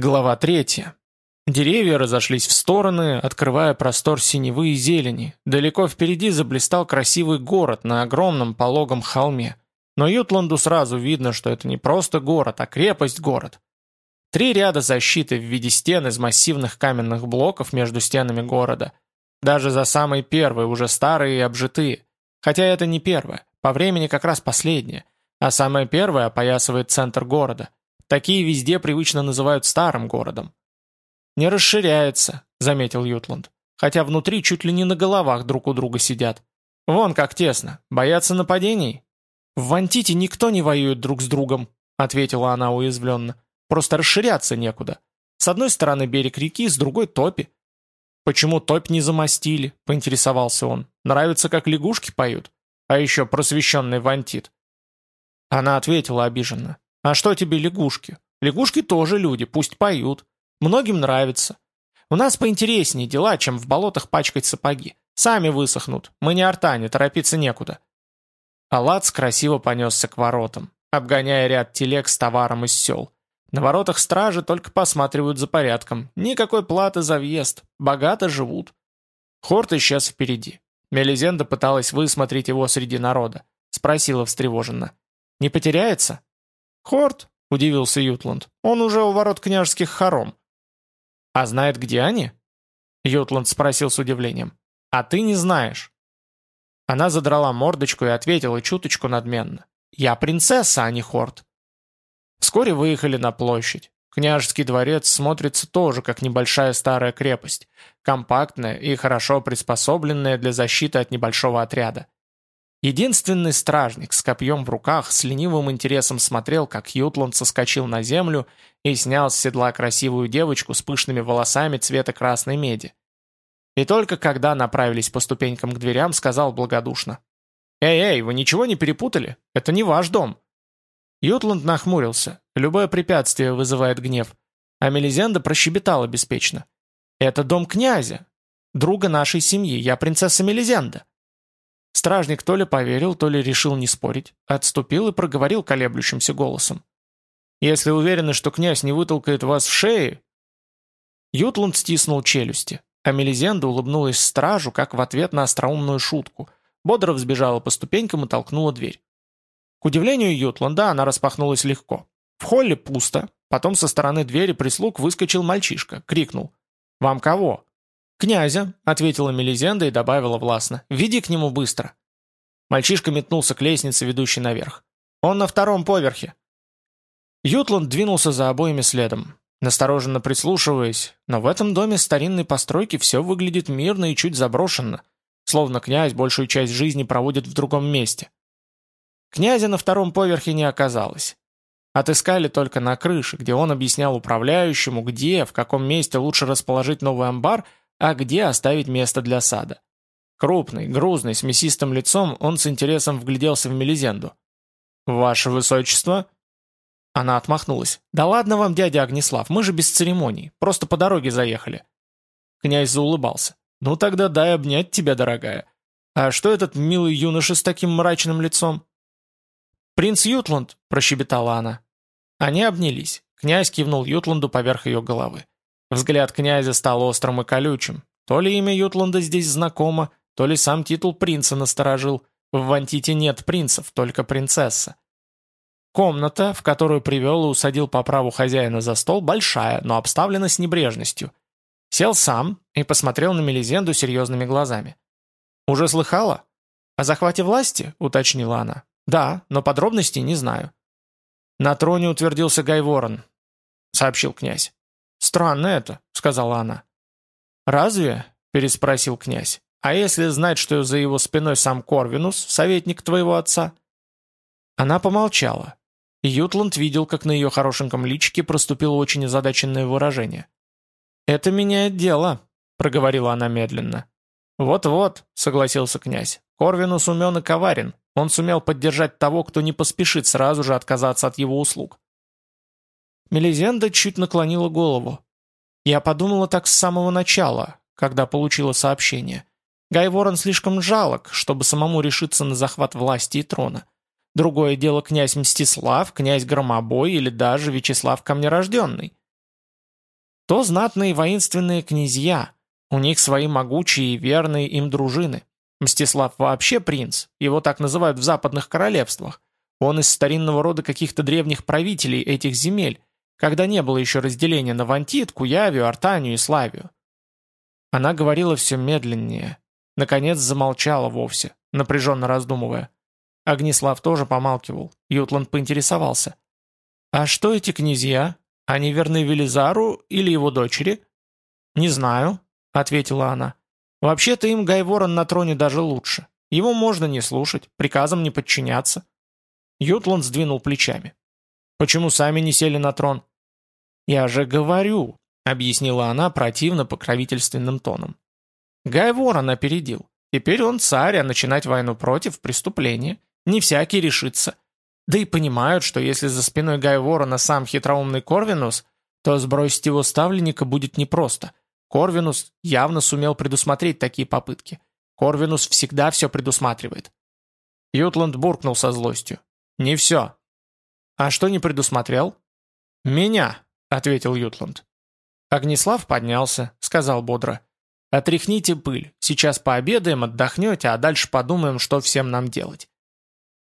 Глава третья. Деревья разошлись в стороны, открывая простор синевы и зелени. Далеко впереди заблистал красивый город на огромном пологом холме. Но Ютланду сразу видно, что это не просто город, а крепость-город. Три ряда защиты в виде стен из массивных каменных блоков между стенами города. Даже за самой первой уже старые и обжитые. Хотя это не первая, по времени как раз последняя. А самая первая опоясывает центр города – Такие везде привычно называют старым городом. «Не расширяется», — заметил Ютланд. «Хотя внутри чуть ли не на головах друг у друга сидят. Вон как тесно. Боятся нападений?» «В Вантите никто не воюет друг с другом», — ответила она уязвленно. «Просто расширяться некуда. С одной стороны берег реки, с другой топи». «Почему топь не замостили?» — поинтересовался он. «Нравится, как лягушки поют? А еще просвещенный Вантит». Она ответила обиженно. А что тебе лягушки? Лягушки тоже люди, пусть поют. Многим нравится. У нас поинтереснее дела, чем в болотах пачкать сапоги. Сами высохнут. Мы не артане, торопиться некуда. Алац красиво понесся к воротам, обгоняя ряд телег с товаром из сел. На воротах стражи только посматривают за порядком. Никакой платы за въезд. Богато живут. Хорт исчез впереди. Мелизенда пыталась высмотреть его среди народа. Спросила встревоженно. «Не потеряется?» «Хорт?» — удивился Ютланд. «Он уже у ворот княжеских хором». «А знает, где они?» Ютланд спросил с удивлением. «А ты не знаешь». Она задрала мордочку и ответила чуточку надменно. «Я принцесса, а не Хорт». Вскоре выехали на площадь. Княжеский дворец смотрится тоже как небольшая старая крепость, компактная и хорошо приспособленная для защиты от небольшого отряда. Единственный стражник с копьем в руках с ленивым интересом смотрел, как Ютланд соскочил на землю и снял с седла красивую девочку с пышными волосами цвета красной меди. И только когда направились по ступенькам к дверям, сказал благодушно. «Эй-эй, вы ничего не перепутали? Это не ваш дом». Ютланд нахмурился. Любое препятствие вызывает гнев. А Мелизенда прощебетала беспечно. «Это дом князя, друга нашей семьи. Я принцесса Мелизенда». Стражник то ли поверил, то ли решил не спорить, отступил и проговорил колеблющимся голосом. «Если уверены, что князь не вытолкает вас в шеи...» Ютланд стиснул челюсти, а Мелизенда улыбнулась стражу, как в ответ на остроумную шутку, бодро взбежала по ступенькам и толкнула дверь. К удивлению Ютланда она распахнулась легко. В холле пусто, потом со стороны двери прислуг выскочил мальчишка, крикнул «Вам кого?» «Князя», — ответила Мелизенда и добавила властно, — «веди к нему быстро». Мальчишка метнулся к лестнице, ведущей наверх. «Он на втором поверхе». Ютланд двинулся за обоими следом, настороженно прислушиваясь, но в этом доме старинной постройки все выглядит мирно и чуть заброшенно, словно князь большую часть жизни проводит в другом месте. Князя на втором поверхе не оказалось. Отыскали только на крыше, где он объяснял управляющему, где, в каком месте лучше расположить новый амбар – а где оставить место для сада. Крупный, грузный, с мясистым лицом, он с интересом вгляделся в Мелизенду. «Ваше высочество?» Она отмахнулась. «Да ладно вам, дядя Огнеслав, мы же без церемоний, просто по дороге заехали». Князь заулыбался. «Ну тогда дай обнять тебя, дорогая. А что этот милый юноша с таким мрачным лицом?» «Принц Ютланд», — прощебетала она. Они обнялись. Князь кивнул Ютланду поверх ее головы. Взгляд князя стал острым и колючим. То ли имя Ютланда здесь знакомо, то ли сам титул принца насторожил. В Вантите нет принцев, только принцесса. Комната, в которую привел и усадил по праву хозяина за стол, большая, но обставлена с небрежностью. Сел сам и посмотрел на Мелизенду серьезными глазами. «Уже слыхала?» «О захвате власти?» — уточнила она. «Да, но подробностей не знаю». «На троне утвердился Гай Ворон», — сообщил князь. «Странно это», — сказала она. «Разве?» — переспросил князь. «А если знать, что за его спиной сам Корвинус, советник твоего отца?» Она помолчала. Ютланд видел, как на ее хорошеньком личике проступило очень озадаченное выражение. «Это меняет дело», — проговорила она медленно. «Вот-вот», — согласился князь. «Корвинус умен и коварен. Он сумел поддержать того, кто не поспешит сразу же отказаться от его услуг. Мелизенда чуть наклонила голову. Я подумала так с самого начала, когда получила сообщение. Гай Ворон слишком жалок, чтобы самому решиться на захват власти и трона. Другое дело князь Мстислав, князь Громобой или даже Вячеслав Камнерожденный. то знатные воинственные князья, у них свои могучие и верные им дружины. Мстислав вообще принц, его так называют в западных королевствах. Он из старинного рода каких-то древних правителей этих земель, когда не было еще разделения на Вантит, Куявию, Артанию и Славию. Она говорила все медленнее. Наконец замолчала вовсе, напряженно раздумывая. Огнислав тоже помалкивал. Ютланд поинтересовался. «А что эти князья? Они верны Велизару или его дочери?» «Не знаю», — ответила она. «Вообще-то им Гайворон на троне даже лучше. Его можно не слушать, приказам не подчиняться». Ютланд сдвинул плечами. «Почему сами не сели на трон?» «Я же говорю», — объяснила она противно покровительственным тоном. Гайворон опередил. Теперь он царь, а начинать войну против — преступление. Не всякий решится. Да и понимают, что если за спиной Гая Ворона сам хитроумный Корвинус, то сбросить его ставленника будет непросто. Корвинус явно сумел предусмотреть такие попытки. Корвинус всегда все предусматривает. Ютланд буркнул со злостью. «Не все». «А что не предусмотрел?» «Меня», — ответил Ютланд. Огнеслав поднялся, сказал бодро. «Отряхните пыль. Сейчас пообедаем, отдохнете, а дальше подумаем, что всем нам делать.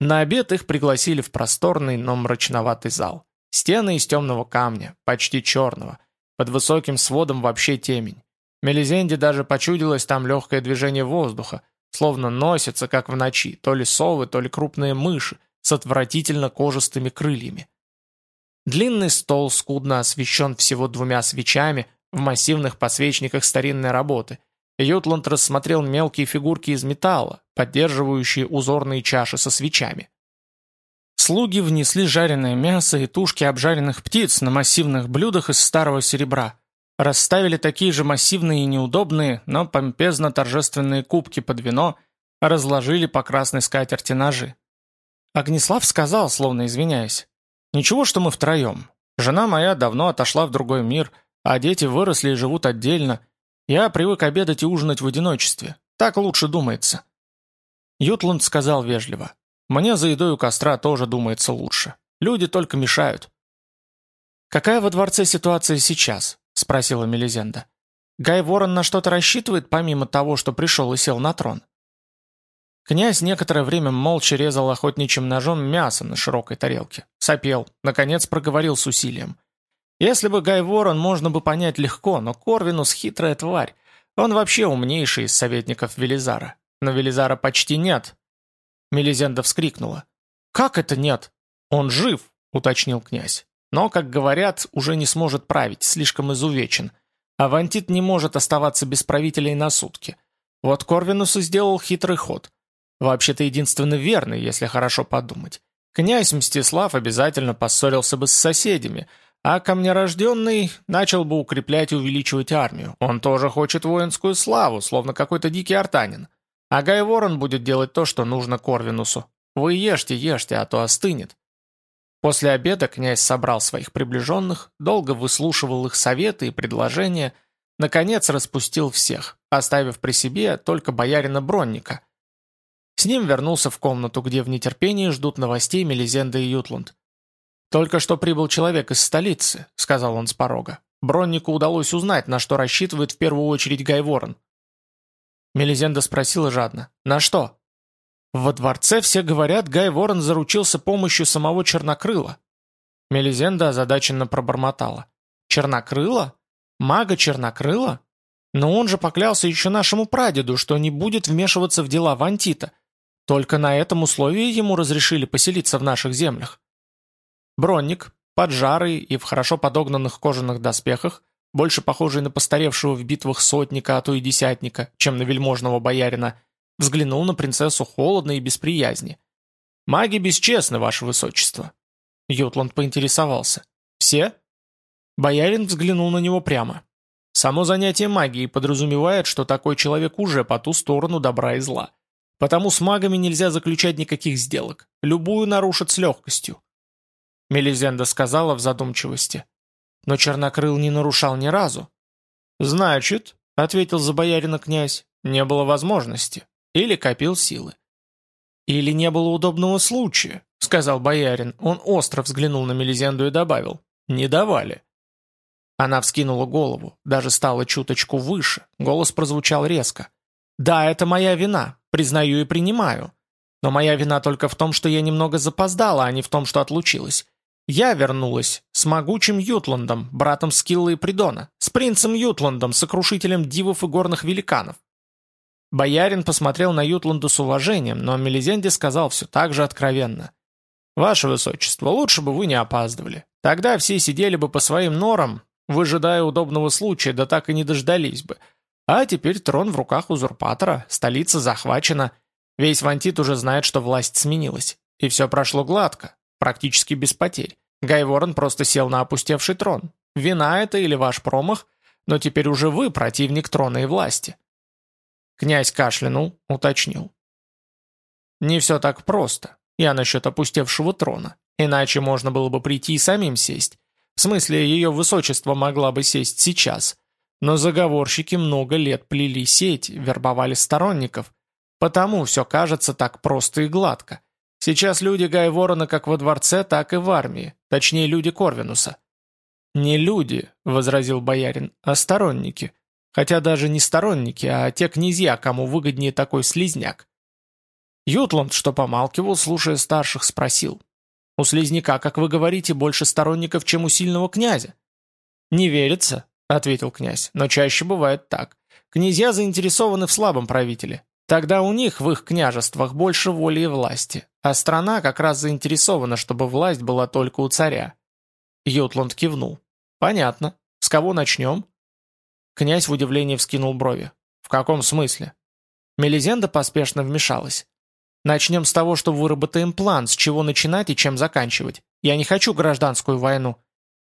На обед их пригласили в просторный, но мрачноватый зал. Стены из темного камня, почти черного. Под высоким сводом вообще темень. Мелизенде даже почудилось там легкое движение воздуха, словно носятся, как в ночи, то ли совы, то ли крупные мыши с отвратительно кожистыми крыльями. Длинный стол скудно освещен всего двумя свечами в массивных подсвечниках старинной работы – Ютланд рассмотрел мелкие фигурки из металла, поддерживающие узорные чаши со свечами. Слуги внесли жареное мясо и тушки обжаренных птиц на массивных блюдах из старого серебра. Расставили такие же массивные и неудобные, но помпезно-торжественные кубки под вино, разложили по красной скатерти ножи. Огнеслав сказал, словно извиняясь, «Ничего, что мы втроем. Жена моя давно отошла в другой мир, а дети выросли и живут отдельно, я привык обедать и ужинать в одиночестве. Так лучше думается». Ютланд сказал вежливо. «Мне за едой у костра тоже думается лучше. Люди только мешают». «Какая во дворце ситуация сейчас?» — спросила Мелизенда. «Гай Ворон на что-то рассчитывает, помимо того, что пришел и сел на трон?» Князь некоторое время молча резал охотничьим ножом мясо на широкой тарелке. Сопел, наконец проговорил с усилием. Если бы Гай Ворон можно бы понять легко, но Корвинус хитрая тварь. Он вообще умнейший из советников Велизара. Но Велизара почти нет. Мелизенда вскрикнула. «Как это нет?» «Он жив», — уточнил князь. «Но, как говорят, уже не сможет править, слишком изувечен. Авантит не может оставаться без правителей на сутки. Вот Корвинус и сделал хитрый ход. Вообще-то единственно верный, если хорошо подумать. Князь Мстислав обязательно поссорился бы с соседями, а камнерожденный начал бы укреплять и увеличивать армию. Он тоже хочет воинскую славу, словно какой-то дикий артанин. А Гай Ворон будет делать то, что нужно Корвинусу. Вы ешьте, ешьте, а то остынет. После обеда князь собрал своих приближенных, долго выслушивал их советы и предложения, наконец распустил всех, оставив при себе только боярина Бронника. С ним вернулся в комнату, где в нетерпении ждут новостей Мелизенда и Ютланд. «Только что прибыл человек из столицы», — сказал он с порога. Броннику удалось узнать, на что рассчитывает в первую очередь Гай Ворон. Мелизенда спросила жадно. «На что?» «Во дворце все говорят, Гай Ворон заручился помощью самого Чернокрыла». Мелизенда озадаченно пробормотала. «Чернокрыла? Мага Чернокрыла? Но он же поклялся еще нашему прадеду, что не будет вмешиваться в дела Вантита. Только на этом условии ему разрешили поселиться в наших землях. Бронник, поджарый и в хорошо подогнанных кожаных доспехах, больше похожий на постаревшего в битвах сотника, а то и десятника, чем на вельможного боярина, взглянул на принцессу холодно и без приязни. «Маги бесчестны, ваше высочество». Ютланд поинтересовался. «Все?» Боярин взглянул на него прямо. Само занятие магией подразумевает, что такой человек уже по ту сторону добра и зла. Потому с магами нельзя заключать никаких сделок. Любую нарушат с легкостью. Мелизенда сказала в задумчивости. Но Чернокрыл не нарушал ни разу. «Значит», — ответил за боярина князь, — «не было возможности. Или копил силы». «Или не было удобного случая», — сказал боярин. Он остро взглянул на Мелизенду и добавил. «Не давали». Она вскинула голову, даже стала чуточку выше, голос прозвучал резко. «Да, это моя вина, признаю и принимаю. Но моя вина только в том, что я немного запоздала, а не в том, что отлучилась. Я вернулась с могучим Ютландом, братом Скилла и Придона, с принцем Ютландом, сокрушителем дивов и горных великанов. Боярин посмотрел на Ютланду с уважением, но Мелизенде сказал все так же откровенно. «Ваше Высочество, лучше бы вы не опаздывали. Тогда все сидели бы по своим норам, выжидая удобного случая, да так и не дождались бы. А теперь трон в руках узурпатора, столица захвачена. Весь Вантит уже знает, что власть сменилась. И все прошло гладко, практически без потерь. Гай Ворон просто сел на опустевший трон. Вина это или ваш промах, но теперь уже вы противник трона и власти. Князь кашлянул, уточнил. Не все так просто. Я насчет опустевшего трона. Иначе можно было бы прийти и самим сесть. В смысле, ее высочество могла бы сесть сейчас. Но заговорщики много лет плели сеть, вербовали сторонников. Потому все кажется так просто и гладко. Сейчас люди Гай Ворона как во дворце, так и в армии. Точнее, люди Корвинуса. «Не люди», — возразил боярин, — «а сторонники. Хотя даже не сторонники, а те князья, кому выгоднее такой слизняк». Ютланд, что помалкивал, слушая старших, спросил. «У слизняка, как вы говорите, больше сторонников, чем у сильного князя?» «Не верится», — ответил князь, — «но чаще бывает так. Князья заинтересованы в слабом правителе. Тогда у них в их княжествах больше воли и власти, а страна как раз заинтересована, чтобы власть была только у царя. Ютланд кивнул. «Понятно. С кого начнем?» Князь в удивлении вскинул брови. «В каком смысле?» Мелизенда поспешно вмешалась. «Начнем с того, что выработаем план, с чего начинать и чем заканчивать. Я не хочу гражданскую войну.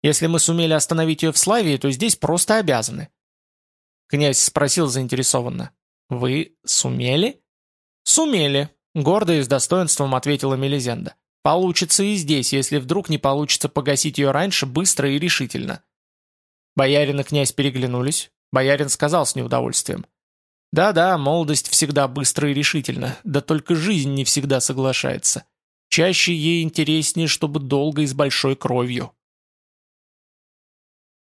Если мы сумели остановить ее в Славии, то здесь просто обязаны». Князь спросил заинтересованно. «Вы сумели?» «Сумели», — гордо и с достоинством ответила Мелизенда. «Получится и здесь, если вдруг не получится погасить ее раньше, быстро и решительно». Боярин и князь переглянулись. Боярин сказал с неудовольствием. «Да-да, молодость всегда быстро и решительно, да только жизнь не всегда соглашается. Чаще ей интереснее, чтобы долго и с большой кровью».